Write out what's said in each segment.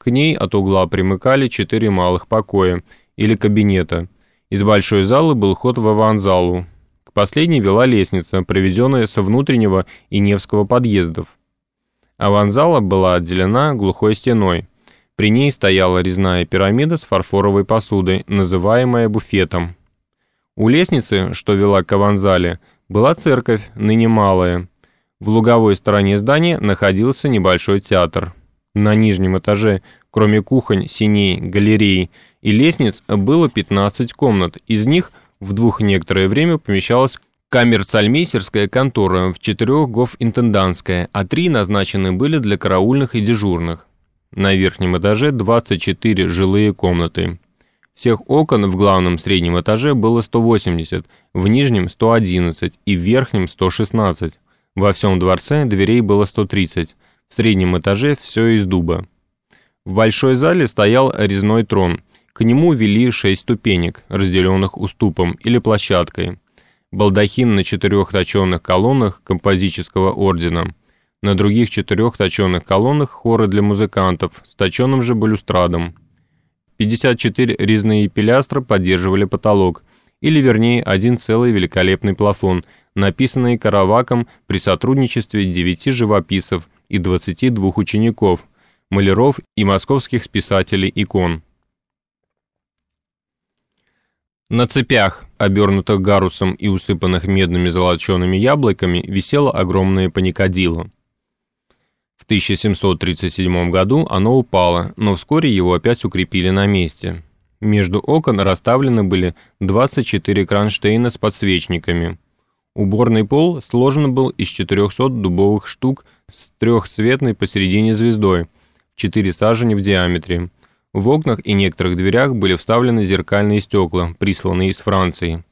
К ней от угла примыкали четыре малых покоя или кабинета. Из большой залы был ход в аванзалу. К последней вела лестница, проведенная со внутреннего и Невского подъездов. Аванзала была отделена глухой стеной. При ней стояла резная пирамида с фарфоровой посудой, называемая буфетом. У лестницы, что вела к аванзале, была церковь, ныне малая. В луговой стороне здания находился небольшой театр. На нижнем этаже, кроме кухонь, синей, галереи и лестниц, было 15 комнат. Из них в двух некоторое время помещалась камер-цальмейстерская контора, в четырех гофинтендантская, а три назначены были для караульных и дежурных. На верхнем этаже 24 жилые комнаты. Всех окон в главном среднем этаже было 180, в нижнем 111 и в верхнем 116. Во всем дворце дверей было 130, в среднем этаже все из дуба. В большой зале стоял резной трон. К нему вели шесть ступенек, разделенных уступом или площадкой. Балдахин на четырех точенных колоннах композического ордена – на других четырех точенных колоннах хоры для музыкантов с точенным же балюстрадом. 54 резные пилястра поддерживали потолок, или вернее один целый великолепный плафон, написанный Караваком при сотрудничестве 9 живописцев и 22 учеников, маляров и московских списателей икон. На цепях, обернутых гарусом и усыпанных медными золочеными яблоками, висело огромное паникадило. В 1737 году оно упало, но вскоре его опять укрепили на месте. Между окон расставлены были 24 кронштейна с подсвечниками. Уборный пол сложен был из 400 дубовых штук с трехцветной посередине звездой, 4 сажени в диаметре. В окнах и некоторых дверях были вставлены зеркальные стекла, присланные из Франции.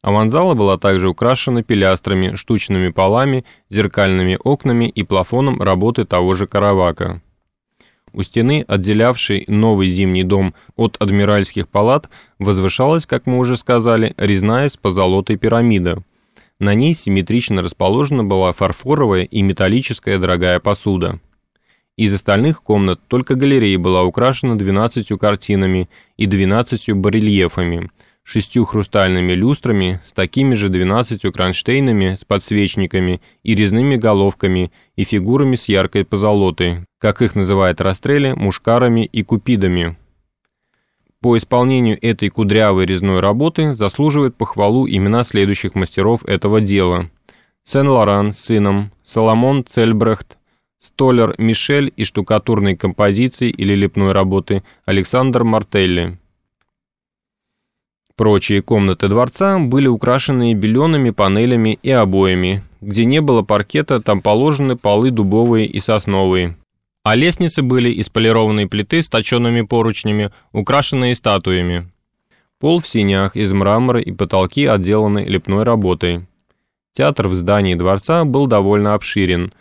Аванзала была также украшена пилястрами, штучными полами, зеркальными окнами и плафоном работы того же Каравака. У стены, отделявшей новый зимний дом от адмиральских палат, возвышалась, как мы уже сказали, резная с позолотой пирамида. На ней симметрично расположена была фарфоровая и металлическая дорогая посуда. Из остальных комнат только галерея была украшена 12 картинами и 12 барельефами – шестью хрустальными люстрами с такими же двенадцатью кронштейнами с подсвечниками и резными головками и фигурами с яркой позолотой, как их называют расстрели, мушкарами и купидами. По исполнению этой кудрявой резной работы заслуживают похвалу имена следующих мастеров этого дела. Сен-Лоран с сыном, Соломон Цельбрехт, Столер Мишель и штукатурной композиции или лепной работы Александр Мартелли. Прочие комнаты дворца были украшены белеными панелями и обоями. Где не было паркета, там положены полы дубовые и сосновые. А лестницы были из полированной плиты с точенными поручнями, украшенные статуями. Пол в синях из мрамора и потолки отделаны лепной работой. Театр в здании дворца был довольно обширен.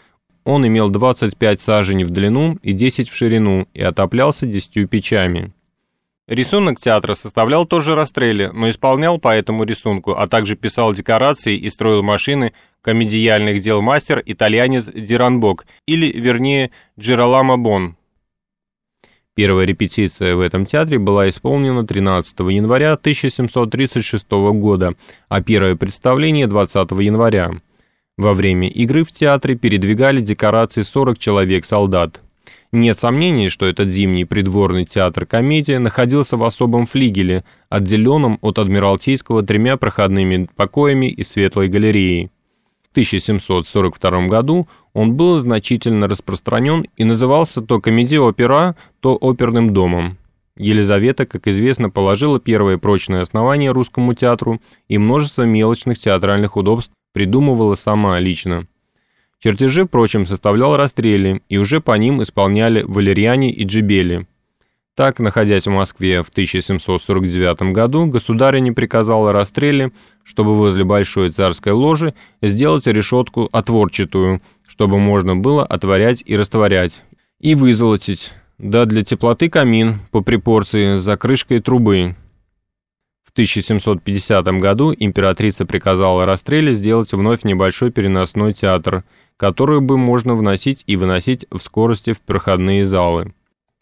Он имел 25 саженей в длину и 10 в ширину и отоплялся 10 печами. Рисунок театра составлял тоже Растрелли, но исполнял по этому рисунку, а также писал декорации и строил машины комедиальных дел мастер итальянец Диранбок, или, вернее, Джероламо Бон. Первая репетиция в этом театре была исполнена 13 января 1736 года, а первое представление 20 января. Во время игры в театре передвигали декорации 40 человек-солдат. Нет сомнений, что этот зимний придворный театр-комедия находился в особом флигеле, отделенном от Адмиралтейского тремя проходными покоями и светлой галереей. В 1742 году он был значительно распространен и назывался то комедией-опера, то оперным домом. Елизавета, как известно, положила первое прочное основание русскому театру и множество мелочных театральных удобств придумывала сама лично. Чертежи, впрочем, составлял Растрелли, и уже по ним исполняли Валерьяне и Джибели. Так, находясь в Москве в 1749 году, государыня приказала Растрелли, чтобы возле большой царской ложи сделать решетку отворчатую, чтобы можно было отворять и растворять, и вызолотить, да для теплоты камин по припорции за крышкой трубы. В 1750 году императрица приказала Растрелли сделать вновь небольшой переносной театр – которую бы можно вносить и выносить в скорости в проходные залы.